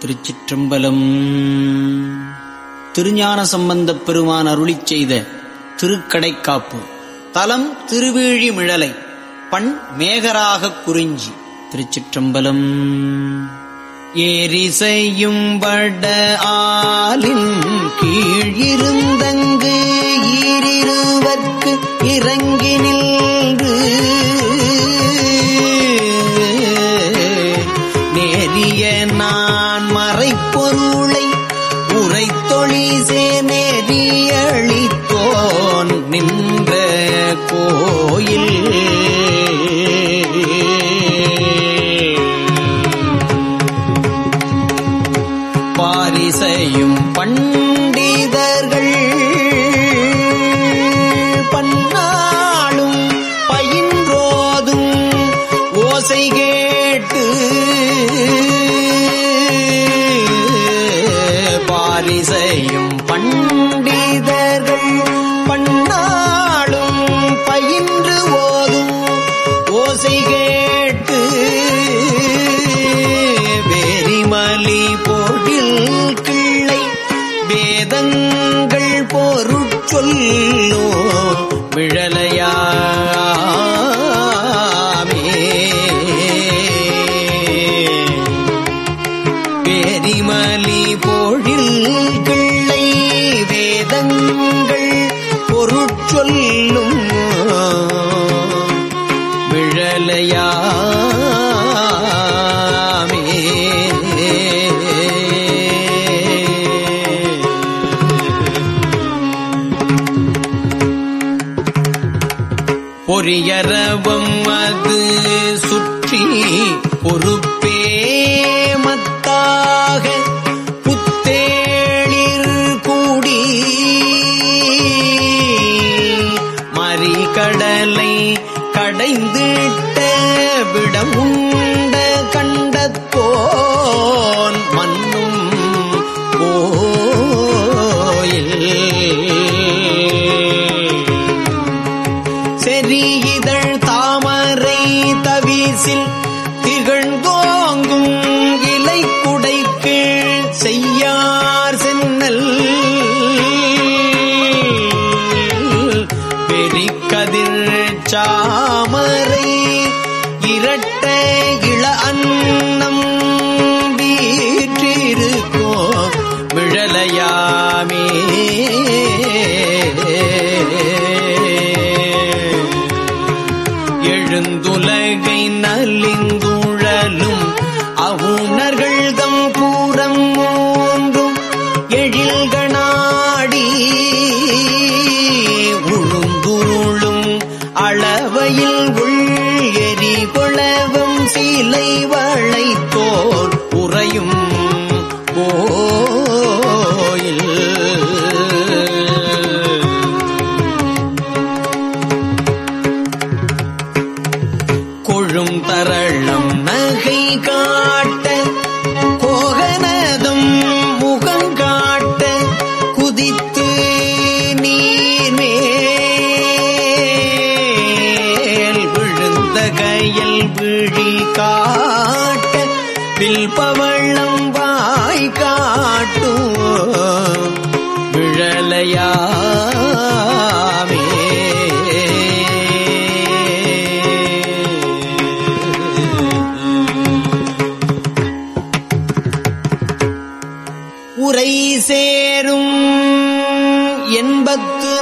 திருச்சிற்றம்பலம். திருஞான சம்பந்தப் பெருமான் அருளிச் செய்த திருக்கடைக்காப்பு. தலம் திருவீழிமிழலை பண் மேகராகக் குறிஞ்சி திருச்சிற்றம்பலம். ஏரிசையும் வட ஆலின் கீழிருந்தங்கு ஈரிருவற்கு இறங்கினில் பாரிசையும் பண்டிதர்கள் பொழில் கிள்ளை வேதங்கள் பொருட்சொல்லும் விழலையாமே. பொறியரவம் அது சுற்றி பொறுப்பு இள அன்னம்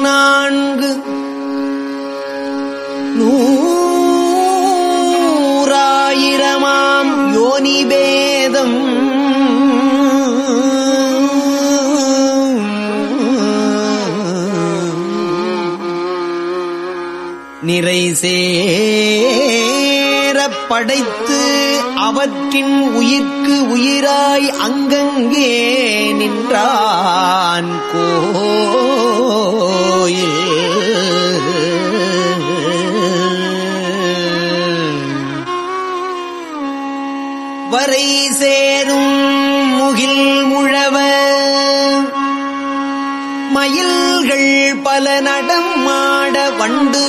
நான்கு நூறாயிரமாம் யோனிபேதம். நிறை சேரப் படைத்து அவற்றின் உயிர்க்கு உயிராய் அங்கங்கே நின்றான் கோயில். வரை சேரும் முகில் முழவ மயில்கள் பல நடமாட மாட வண்டு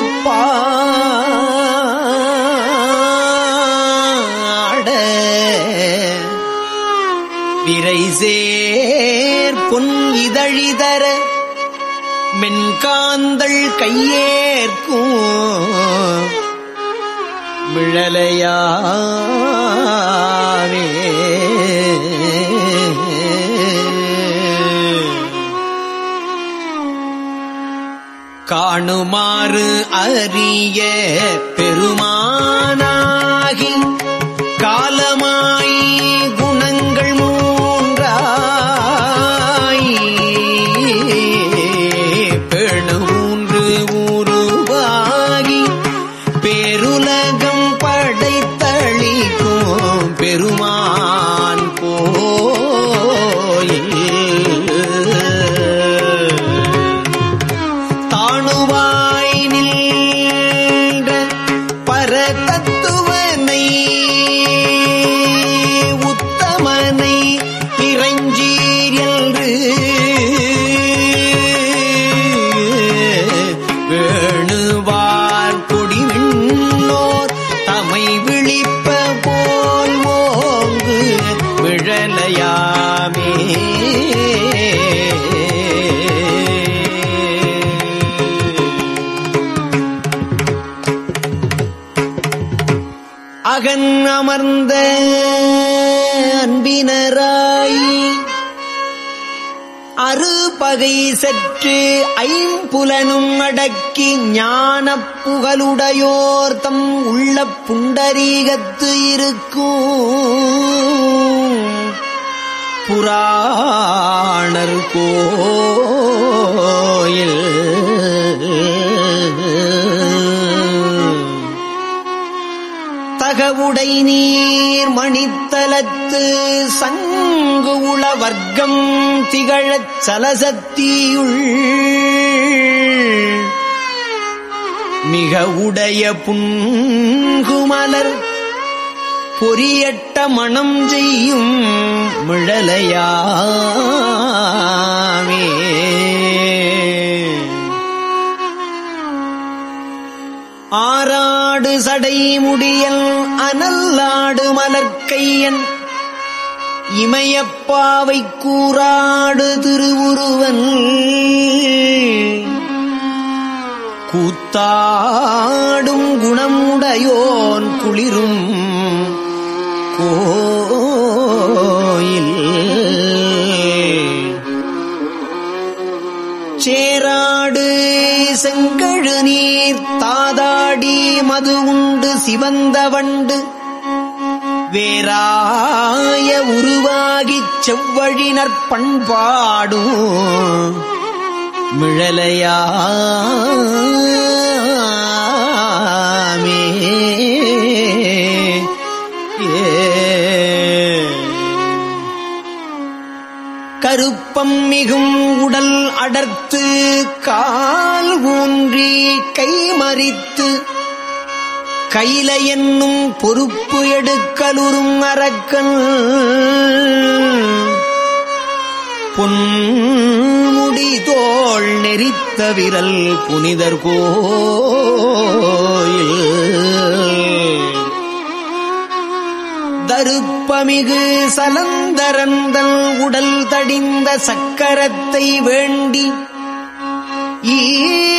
விரைசேர் பொன் இதழிதர மென்காந்தள் கையேற்கும் விழலையாவே காணுமாறு அறிய பெருமானாகி கால சற்று ஐம்புலனும் அடக்கி ஞான புகழுடையோர் தம் உள்ள புண்டரீகத்து இருக்கும். புராணர் கோயில் தகவுடை நீர் மணித்தலத்து சங்கு உள வர்க்கம் திகழச் சலசத்தியுள். மிக உடைய புன்குமலர் பொரியட்ட மணம் செய்யும் மிழலையாமே. ஆறாடு சடை முடியல் அனல்லாடு மலர்க்கையன். இமயப்பாவை கூறாடு திருவுருவன். கூத்தாடும் குணமுடையோன் குளிரும். கோ மது உண்டு சிவந்த வண்டு. வேறாய உருவாகிச் செவ்வழினர் பண்பாடும் மிழலையாமே. கருப்பம் மிகும் உடல் அடர்த்து கால் ஊன்றி கை மறித்து கையில என்னும் பொறுப்பு எடுக்கலுறும் அரக்கன். பொன்முடி தோள் நெறித்த விரல் புனிதர் கோயில். தருப்பமிகு சலந்தரந்தல் உடல் தடிந்த சக்கரத்தை வேண்டி ஈ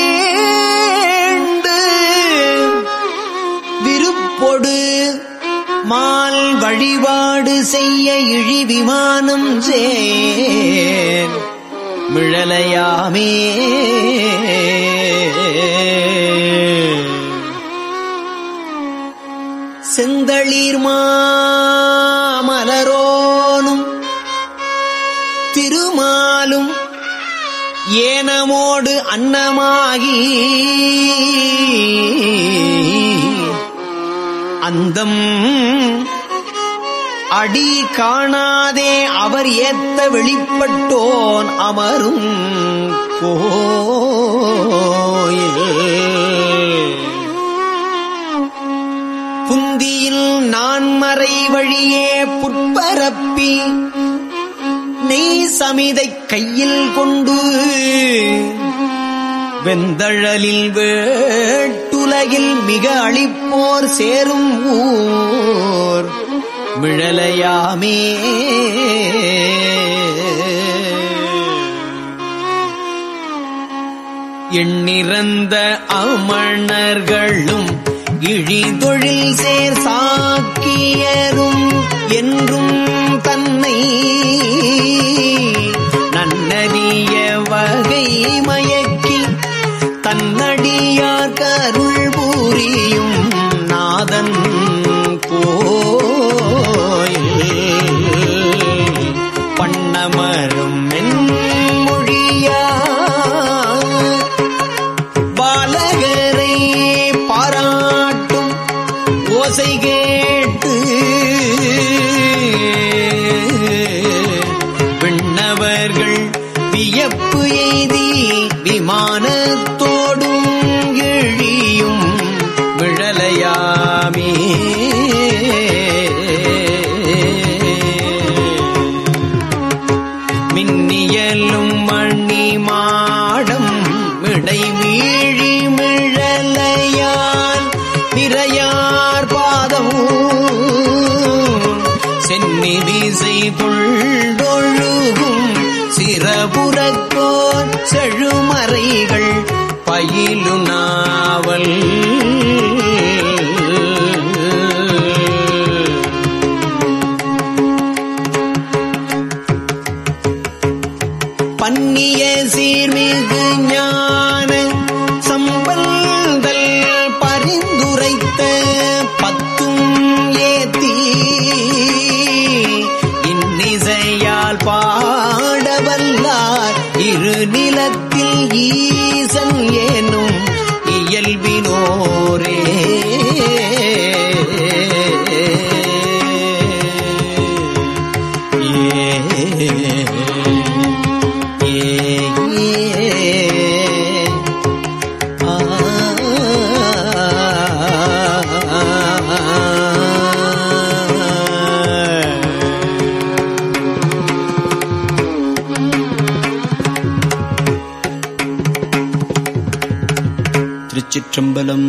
மால் வழிபாடு செய்ய இழி விமானம் சேர் மிழலையாமே. செந்தளிர் மாமலரோனும் திருமாலும் ஏனமோடு அன்னமாகி அந்தம். அடி காணாதே அவர் ஏத்த வெளிப்பட்டோன் அமரும் கோயில். புந்தியில் நான்மறை வழியே புட்பரப்பி நெய் சமிதை கையில் கொண்டு வெந்தழலில் வேட்டுலகில் மிக அழிப்போர் சேரும் ஊர் விழலையாமே எண்ணிறந்த அமணர்களும் இழிதொழில் சேர் சாக்கியரும் என்றும் தன்னை நன்னறிய வகை அருள் தன்னடியார் பூரியும் நாதன் போ செழுமறைகள் பயிலு நாவல். திருச்சிற்றம்பலம்